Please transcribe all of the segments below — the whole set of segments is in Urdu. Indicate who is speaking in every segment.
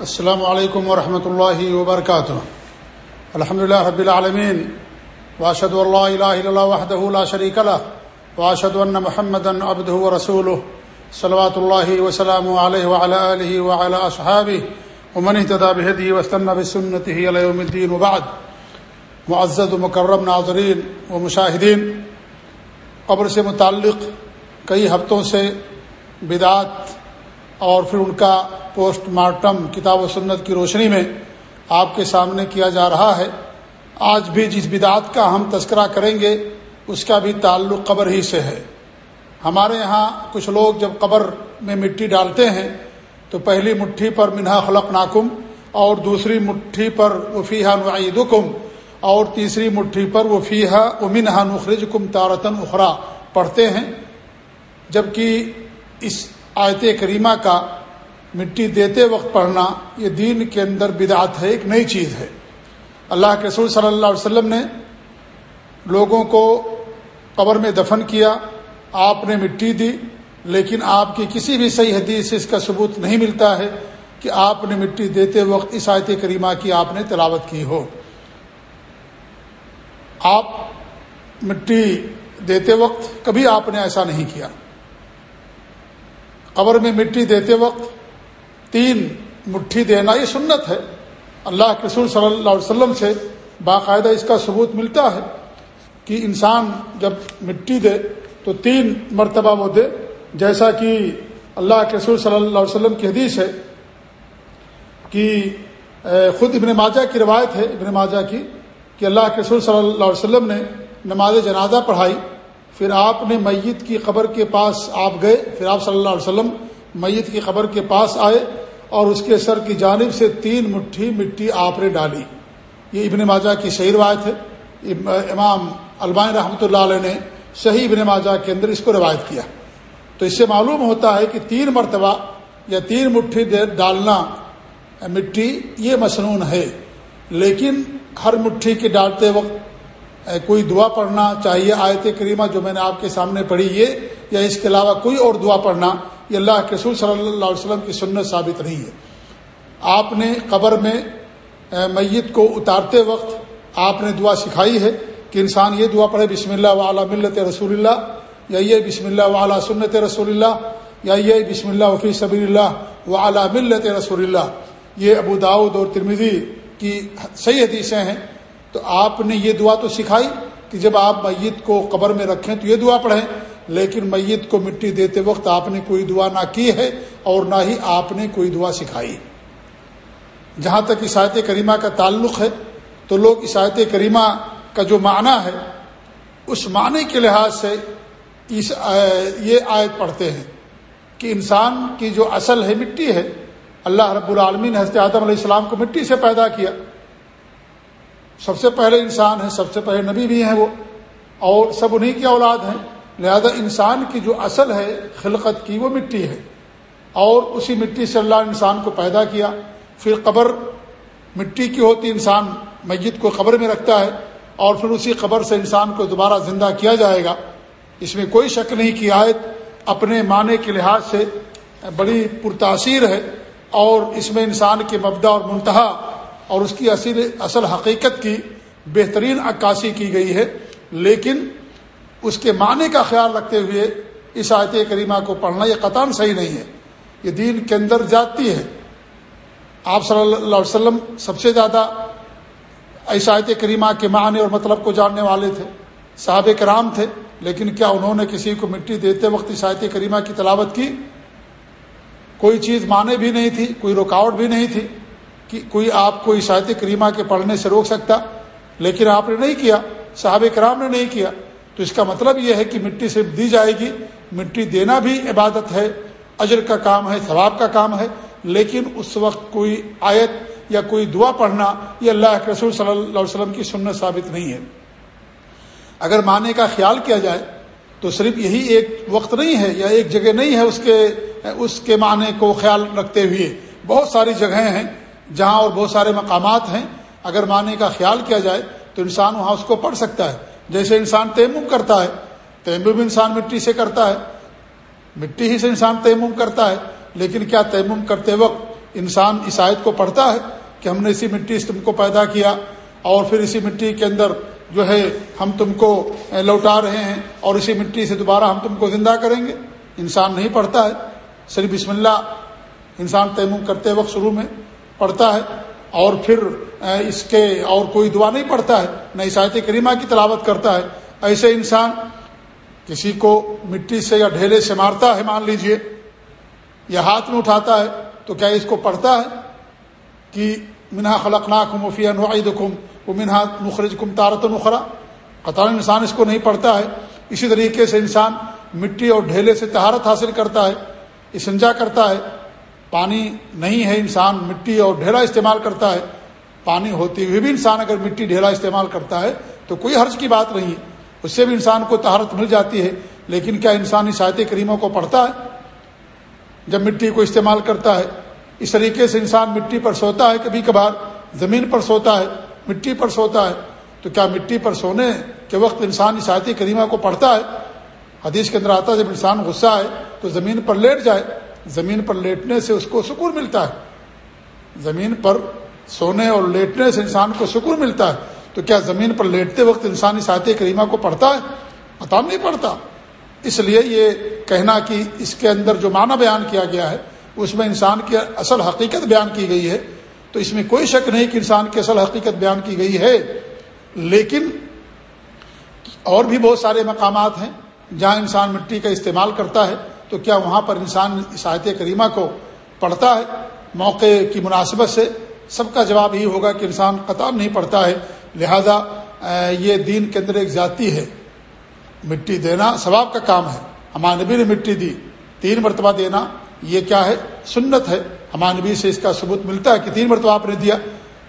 Speaker 1: السلام علیکم ورحمۃ اللہ وبرکاتہ۔ الحمد لله رب العالمين واشهد ان لا اله الا الله وحده لا شريك له واشهد ان محمدا عبده ورسوله صلوات الله وسلامه عليه وعلى اله وعلى اصحابه ومن اهتدى بهديه واستنى بسنته الى يوم الدين وبعد۔ معزز ومكرم ناظرين ومشاهدين قبر سے متعلق کئی ہفتوں سے بدعات اور پھر ان کا پوسٹ مارٹم کتاب و سنت کی روشنی میں آپ کے سامنے کیا جا رہا ہے۔ آج بھی جس بدعت کا ہم تذکرہ کریں گے، اس کا بھی تعلق قبر ہی سے ہے۔ ہمارے یہاں کچھ لوگ جب قبر میں مٹی ڈالتے ہیں، تو پہلی مٹھی پر منہا خلق ناکم اور دوسری مٹھی پر وفیحہ نعیدکم اور تیسری مٹھی پر وفیحہ امنہا نخرج کم تارتن اخرا پڑھتے ہیں، جبکہ اس آیت کریمہ کا مٹی دیتے وقت پڑھنا یہ دین کے اندر بدعت ہے، ایک نئی چیز ہے۔ اللہ کے رسول صلی اللہ علیہ وسلم نے لوگوں کو قبر میں دفن کیا، آپ نے مٹی دی، لیکن آپ کی کسی بھی صحیح حدیث سے اس کا ثبوت نہیں ملتا ہے کہ آپ نے مٹی دیتے وقت اس آیت کریمہ کی آپ نے تلاوت کی ہو۔ آپ مٹی دیتے وقت کبھی آپ نے ایسا نہیں کیا۔ قبر میں مٹی دیتے وقت تین مٹھی دینا یہ سنت ہے۔ اللہ کے رسول صلی اللہ علیہ وسلم سے باقاعدہ اس کا ثبوت ملتا ہے کہ انسان جب مٹی دے تو تین مرتبہ وہ دے۔ جیسا کہ اللہ کے رسول صلی اللہ علیہ وسلم کی حدیث ہے کہ خود ابن ماجہ کی روایت ہے، ابن ماجہ کی، کہ اللہ کے رسول صلی اللہ علیہ وسلم نے نماز جنازہ پڑھائی۔ پھر آپ نے میت کی قبر کے پاس آپ گئے، پھر آپ صلی اللہ علیہ وسلم میت کی قبر کے پاس آئے اور اس کے سر کی جانب سے تین مٹھی مٹی آپ نے ڈالی۔ یہ ابن ماجہ کی صحیح روایت ہے۔ امام علمائن رحمۃ اللہ علیہ نے صحیح ابن ماجہ کے اندر اس کو روایت کیا۔ تو اس سے معلوم ہوتا ہے کہ تین مرتبہ یا تین مٹھی ڈالنا مٹی یہ مصنون ہے، لیکن ہر مٹھی کے ڈالتے وقت کوئی دعا پڑھنا چاہیے، آیت کریمہ جو میں نے آپ کے سامنے پڑھی، یہ یا اس کے علاوہ کوئی اور دعا پڑھنا، یہ اللہ کے رسول صلی اللہ علیہ وسلم کی سنت ثابت نہیں ہے۔ آپ نے قبر میں میت کو اتارتے وقت آپ نے دعا سکھائی ہے کہ انسان یہ دعا پڑھے، بسم اللہ وعلیٰ ملت رسول اللہ، یا یہ بسم اللہ وعلیٰ سنت رسول اللہ، یا یہ بسم اللہ وفی صبی اللہ وعلیٰ ملت رسول اللہ۔ یہ ابو داود اور ترمیزی کی صحیح حدیثیں ہیں۔ تو آپ نے یہ دعا تو سکھائی کہ جب آپ میت کو قبر میں رکھیں تو یہ دعا پڑھیں۔ لیکن میت کو مٹی دیتے وقت آپ نے کوئی دعا نہ کی ہے اور نہ ہی آپ نے کوئی دعا سکھائی۔ جہاں تک عیسائیت کریمہ کا تعلق ہے، تو لوگ عیسائیت کریمہ کا جو معنی ہے، اس معنی کے لحاظ سے اس یہ آیت پڑھتے ہیں کہ انسان کی جو اصل ہے مٹی ہے، اللہ رب العالمین حضرت آدم علیہ السلام کو مٹی سے پیدا کیا۔ سب سے پہلے انسان ہیں، سب سے پہلے نبی بھی ہیں وہ۔ اور سب انہیں کی اولاد ہیں۔ لہذا انسان کی جو اصل ہے، خلقت کی وہ مٹی ہے۔ اور اسی مٹی سے اللہ انسان کو پیدا کیا۔ پھر قبر، مٹی کی ہوتی انسان مسجد کو قبر میں رکھتا ہے۔ اور پھر اسی قبر سے انسان کو دوبارہ زندہ کیا جائے گا۔ اس میں کوئی شک نہیں کہ آیت اپنے معنی کے لحاظ سے بڑی پرتاثیر ہے۔ اور اس میں انسان کے مبدا اور منتہا اور اس کی اصل اصل حقیقت کی بہترین عکاسی کی گئی ہے، لیکن اس کے معنی کا خیال رکھتے ہوئے اس آیت کریمہ کو پڑھنا یہ قطان صحیح نہیں ہے۔ یہ دین کے اندر جاتی ہے۔ آپ صلی اللہ علیہ وسلم سب سے زیادہ اس آیت کریمہ کے معنی اور مطلب کو جاننے والے تھے صحاب کرام تھے، لیکن کیا انہوں نے کسی کو مٹی دیتے وقت اس آیت کریمہ کی تلاوت کی؟ کوئی چیز مانے بھی نہیں تھی، کوئی رکاوٹ بھی نہیں تھی۔ کہ کوئی آپ کو اس کریمہ کے پڑھنے سے روک سکتا، لیکن آپ نے نہیں کیا، صحابہ کرام نے نہیں کیا۔ تو اس کا مطلب یہ ہے کہ مٹی صرف دی جائے گی، مٹی دینا بھی عبادت ہے، اجر کا کام ہے، ثواب کا کام ہے، لیکن اس وقت کوئی آیت یا کوئی دعا پڑھنا یہ اللہ کے رسول صلی اللہ علیہ وسلم کی سنت ثابت نہیں ہے۔ اگر معنی کا خیال کیا جائے تو صرف یہی ایک وقت نہیں ہے یا ایک جگہ نہیں ہے اس کے اس کے معنی کو خیال رکھتے ہوئے۔ بہت ساری جگہیں ہیں جہاں اور بہت سارے مقامات ہیں، اگر معنی کا خیال کیا جائے تو انسان وہاں اس کو پڑھ سکتا ہے۔ جیسے انسان تیمم کرتا ہے، تیمم انسان مٹی سے کرتا ہے۔ مٹی ہی سے انسان تیمم کرتا ہے، لیکن کیا تیمم کرتے وقت انسان اس آیت کو پڑھتا ہے کہ ہم نے اسی مٹی سے تم کو پیدا کیا اور پھر اسی مٹی کے اندر جو ہے ہم تم کو لوٹا رہے ہیں اور اسی مٹی سے دوبارہ ہم تم کو زندہ کریں گے؟ انسان نہیں پڑھتا ہے۔ صرف بسم اللہ انسان تیمم کرتے وقت شروع میں پڑھتا ہے اور پھر اس کے اور کوئی دعا نہیں پڑھتا ہے، نہ عیسائیت کریمہ کی تلاوت کرتا ہے۔ ایسے انسان کسی کو مٹی سے یا ڈھیلے سے مارتا ہے، مان لیجیے، یا ہاتھ میں اٹھاتا ہے، تو کیا اس کو پڑھتا ہے؟ کہ منہا خلق ناکم وفیہ نعید کم وہ منہا نخرج کم تارت نخرا قطار انسان اس کو نہیں پڑھتا ہے۔ اسی طریقے سے انسان مٹی اور ڈھیلے سے تہارت حاصل کرتا ہے اسنجا کرتا ہے۔ پانی نہیں ہے انسان مٹی اور ڈھیلا استعمال کرتا ہے، پانی ہوتے ہوئے بھی انسان اگر مٹی ڈھیلا استعمال کرتا ہے تو کوئی حرض کی بات نہیں ہے۔ اس سے بھی انسان کو تہارت مل جاتی ہے، لیکن کیا انسان اس آیت کریموں کو پڑھتا ہے؟ جب مٹی کو استعمال کرتا ہے، اس طریقے سے انسان مٹی پر سوتا ہے کبھی کبھار، زمین پر سوتا ہے، مٹی پر سوتا ہے۔ تو کیا مٹی پر سونے کے وقت انسان اس آیت کریمہ کو پڑھتا ہے؟ حدیث کے اندر آتا ہے، جب انسان غصہ ہے تو زمین پر لیٹ جائے زمین پر لیٹنے سے اس کو سکون ملتا ہے۔ زمین پر سونے اور لیٹنے سے انسان کو سکون ملتا ہے۔ تو کیا زمین پر لیٹتے وقت انسان اس آیت کریمہ کو پڑھتا ہے؟ پتا نہیں پڑھتا۔ اس لیے یہ کہنا کہ اس کے اندر جو معنی بیان کیا گیا ہے، اس میں انسان کی اصل حقیقت بیان کی گئی ہے۔ تو اس میں کوئی شک نہیں کہ انسان کی اصل حقیقت بیان کی گئی ہے۔ لیکن اور بھی بہت سارے مقامات ہیں جہاں انسان مٹی کا استعمال کرتا ہے۔ تو کیا وہاں پر انسان اس آیت کریمہ کو پڑھتا ہے؟ موقع کی مناسبت سے سب کا جواب یہی ہوگا کہ انسان قطار نہیں پڑھتا ہے۔ لہذا یہ دین کے اندر ایک ذاتی ہے۔ مٹی دینا ثواب کا کام ہے۔ ہمارے نبی نے مٹی دی، تین مرتبہ دینا، یہ کیا ہے؟ سنت ہے۔ ہمارے نبی سے اس کا ثبوت ملتا ہے کہ تین مرتبہ آپ نے دیا۔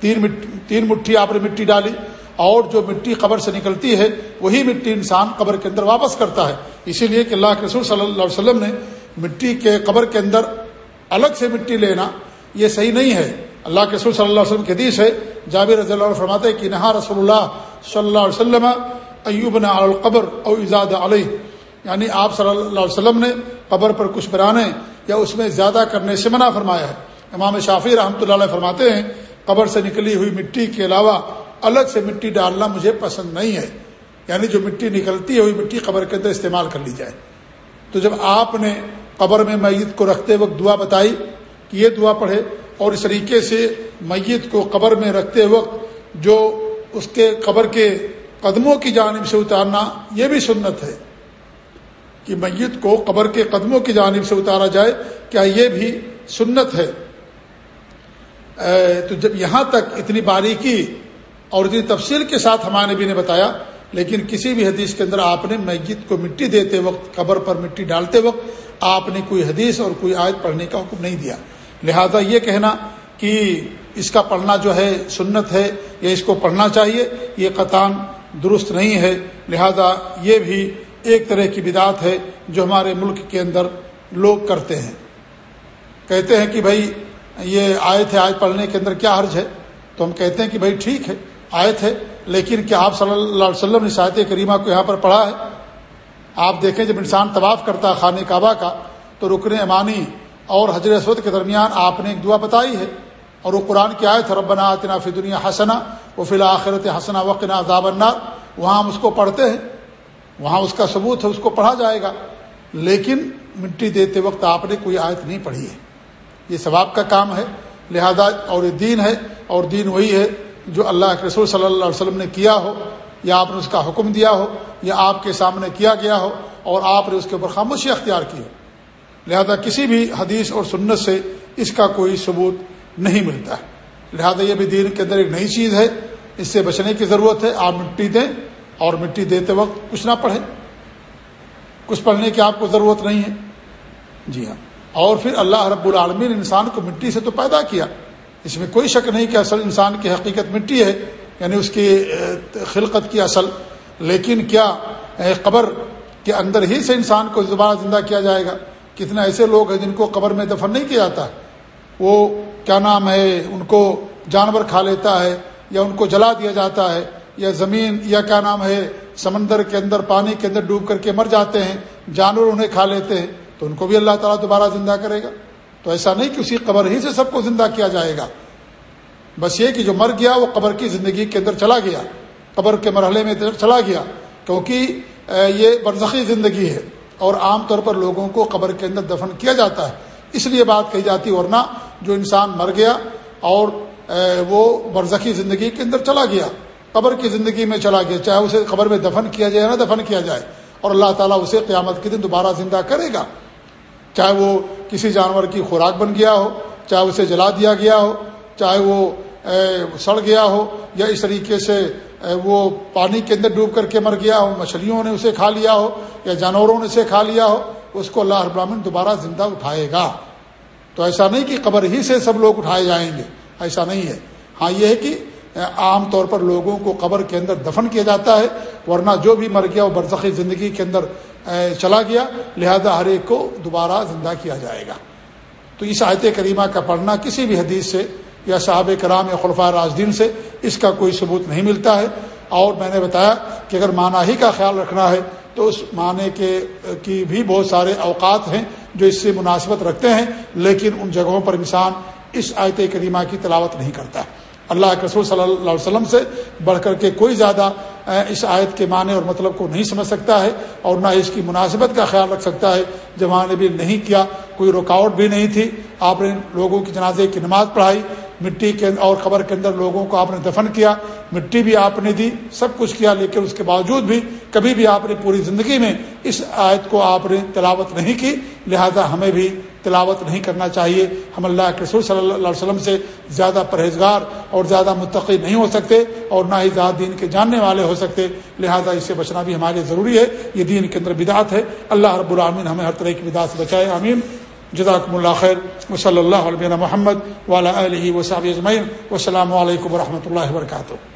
Speaker 1: تین تین مٹھی آپ نے مٹی ڈالی اور جو مٹی قبر سے نکلتی ہے، وہی مٹی انسان قبر کے اندر واپس کرتا ہے۔ اسی لیے کہ اللہ کے رسول صلی اللہ علیہ وسلم نے مٹی کے قبر کے اندر الگ سے مٹی لینا یہ صحیح نہیں ہے۔ اللہ کے رسول صلی اللہ علیہ وسلم کے حدیث ہے، جابر رضی اللہ عنہ فرماتے کہ نہا رسول اللہ صلی اللہ علیہ وسلم ایوب نے القبر او ایزاد علیہ۔ یعنی آپ صلی اللہ علیہ وسلم نے قبر پر کچھ بنانے یا اس میں زیادہ کرنے سے منع فرمایا ہے۔ امام شافی رحمۃ اللہ علیہ فرماتے ہیں، قبر سے نکلی ہوئی مٹی کے علاوہ الگ سے مٹی ڈالنا مجھے پسند نہیں ہے۔ یعنی جو مٹی نکلتی ہے وہی مٹی قبر کے اندر استعمال کر لی جائے۔ تو جب آپ نے قبر میں میت کو رکھتے وقت دعا بتائی کہ یہ دعا پڑھے اور اس طریقے سے میت کو قبر میں رکھتے وقت جو اس کے قبر کے قدموں کی جانب سے اتارنا، یہ بھی سنت ہے کہ میت کو قبر کے قدموں کی جانب سے اتارا جائے، کیا یہ بھی سنت ہے؟ تو جب یہاں تک اتنی باریکی اور اتنی تفصیل کے ساتھ ہمارے نبی نے بتایا لیکن کسی بھی حدیث کے اندر آپ نے میت کو مٹی دیتے وقت، قبر پر مٹی ڈالتے وقت آپ نے کوئی حدیث اور کوئی آیت پڑھنے کا حکم نہیں دیا۔ لہذا یہ کہنا کہ اس کا پڑھنا جو ہے سنت ہے یا اس کو پڑھنا چاہیے، یہ قطان درست نہیں ہے۔ لہذا یہ بھی ایک طرح کی بدعت ہے جو ہمارے ملک کے اندر لوگ کرتے ہیں۔ کہتے ہیں کہ بھائی، یہ آیت ہے، آیت پڑھنے کے اندر کیا حرج ہے؟ تو ہم کہتے ہیں کہ بھائی ٹھیک ہے، آیت ہے۔ لیکن کیا آپ صلی اللہ علیہ وسلم نے شاہت کریمہ کو یہاں پر پڑھا ہے؟ آپ دیکھیں جب انسان طواف کرتا ہے خانہ کعبہ کا، تو رکن امانی اور حضر اسود کے درمیان آپ نے ایک دعا بتائی ہے، اور وہ قرآن کی آیت ربنا آتنا فی دنیا حسنا و فی الآخرت حسنا وقنا عذاب النار۔ وہاں ہم اس کو پڑھتے ہیں، وہاں اس کا ثبوت ہے، اس کو پڑھا جائے گا۔ لیکن مٹی دیتے وقت آپ نے کوئی آیت نہیں پڑھی ہے۔ یہ ثواب کا کام ہے، لہذا اور یہ دین ہے، اور دین وہی ہے جو اللہ کے رسول صلی اللہ علیہ وسلم نے کیا ہو، یا آپ نے اس کا حکم دیا ہو، یا آپ کے سامنے کیا گیا ہو، اور آپ نے اس کے اوپر خاموشی اختیار کی ہو۔ لہذا کسی بھی حدیث اور سنت سے اس کا کوئی ثبوت نہیں ملتا ہے۔ لہذا یہ بھی دین کے اندر ایک نئی چیز ہے۔ اس سے بچنے کی ضرورت ہے۔ آپ مٹی دیں اور مٹی دیتے وقت کچھ نہ پڑھیں۔ کچھ پڑھنے کی آپ کو ضرورت نہیں ہے۔ جی ہاں۔ اور پھر اللہ رب العالمین انسان کو مٹی سے تو پیدا کیا۔ اس میں کوئی شک نہیں کہ اصل انسان کی حقیقت مٹی ہے یعنی اس کی خلقت کی اصل۔ لیکن کیا قبر کے اندر ہی سے انسان کو دوبارہ زندہ کیا جائے گا؟ کتنے ایسے لوگ ہیں جن کو قبر میں دفن نہیں کیا جاتا؟ وہ کیا نام ہے، ان کو جانور کھا لیتا ہے یا ان کو جلا دیا جاتا ہے یا زمین یا کیا نام ہے، سمندر کے اندر، پانی کے اندر ڈوب کر کے مر جاتے ہیں، جانور انہیں کھا لیتے ہیں، تو ان کو بھی اللہ تعالیٰ دوبارہ زندہ کرے گا۔ تو ایسا نہیں کہ اسی قبر ہی سے سب کو زندہ کیا جائے گا۔ بس یہ کہ جو مر گیا وہ قبر کی زندگی کے اندر چلا گیا۔ قبر کے مرحلے میں چلا گیا۔ کیونکہ یہ برزخی زندگی ہے۔ اور عام طور پر لوگوں کو قبر کے اندر دفن کیا جاتا ہے۔ اس لیے بات کہی جاتی ورنہ جو انسان مر گیا اور وہ برزخی زندگی کے اندر چلا گیا، قبر کی زندگی میں چلا گیا، چاہے اسے قبر میں دفن کیا جائے نہ دفن کیا جائے۔ اور اللہ تعالیٰ اسے قیامت کے دن دوبارہ زندہ کرے گا۔ چاہے وہ کسی جانور کی خوراک بن گیا ہو، چاہے اسے جلا دیا گیا ہو، چاہے وہ سڑ گیا ہو، یا اس طریقے سے وہ پانی کے اندر ڈوب کر کے مر گیا ہو، مچھلیوں نے اسے کھا لیا ہو، یا جانوروں نے اسے کھا لیا ہو، اس کو اللہ ابراہین دوبارہ زندہ اٹھائے گا۔ تو ایسا نہیں کہ قبر ہی سے سب لوگ اٹھائے جائیں گے، ایسا نہیں ہے۔ ہاں یہ ہے کہ عام طور پر لوگوں کو قبر کے اندر دفن کیا جاتا ہے، ورنہ جو بھی مر گیا وہ برزخی زندگی کے اندر چلا گیا، لہذا ہر ایک کو دوبارہ زندہ کیا جائے گا۔ تو اس آیت کریمہ کا پڑھنا کسی بھی حدیث سے یا صحاب کرام یا خلفۂ راجدین سے اس کا کوئی ثبوت نہیں ملتا ہے۔ اور میں نے بتایا کہ اگر معنی ہی کا خیال رکھنا ہے تو اس معنی کے، کی بھی بہت سارے اوقات ہیں جو اس سے مناسبت رکھتے ہیں، لیکن ان جگہوں پر انسان اس آیت کریمہ کی تلاوت نہیں کرتا۔ اللہ کے رسول صلی اللہ علیہ وسلم سے بڑھ کر کے کوئی زیادہ اس آیت کے معنی اور مطلب کو نہیں سمجھ سکتا ہے اور نہ اس کی مناسبت کا خیال رکھ سکتا ہے۔ جب نے بھی نہیں کیا، کوئی رکاوٹ بھی نہیں تھی۔ آپ نے لوگوں کی جنازے کی نماز پڑھائی، مٹی کے اور قبر کے اندر لوگوں کو آپ نے دفن کیا، مٹی بھی آپ نے دی، سب کچھ کیا، لیکن اس کے باوجود بھی کبھی بھی آپ نے پوری زندگی میں اس آیت کو آپ نے تلاوت نہیں کی۔ لہذا ہمیں بھی تلاوت نہیں کرنا چاہیے۔ ہم اللہ کے رسول صلی اللہ علیہ وسلم سے زیادہ پرہیزگار اور زیادہ متقی نہیں ہو سکتے اور نہ ہی زیادہ دین کے جاننے والے ہو سکتے۔ لہذا اس سے بچنا بھی ہمارے لیے ضروری ہے۔ یہ دین کے اندر بدعت ہے۔ اللہ رب العامن ہمیں ہر طرح کی بدعت سے بچائے۔ امین جزاکم اللہ خیر۔ و صلی اللہ علیہ محمد والا علیہ وصاب اجمعین۔ و السلام علیکم و رحمۃ اللہ وبرکاتہ۔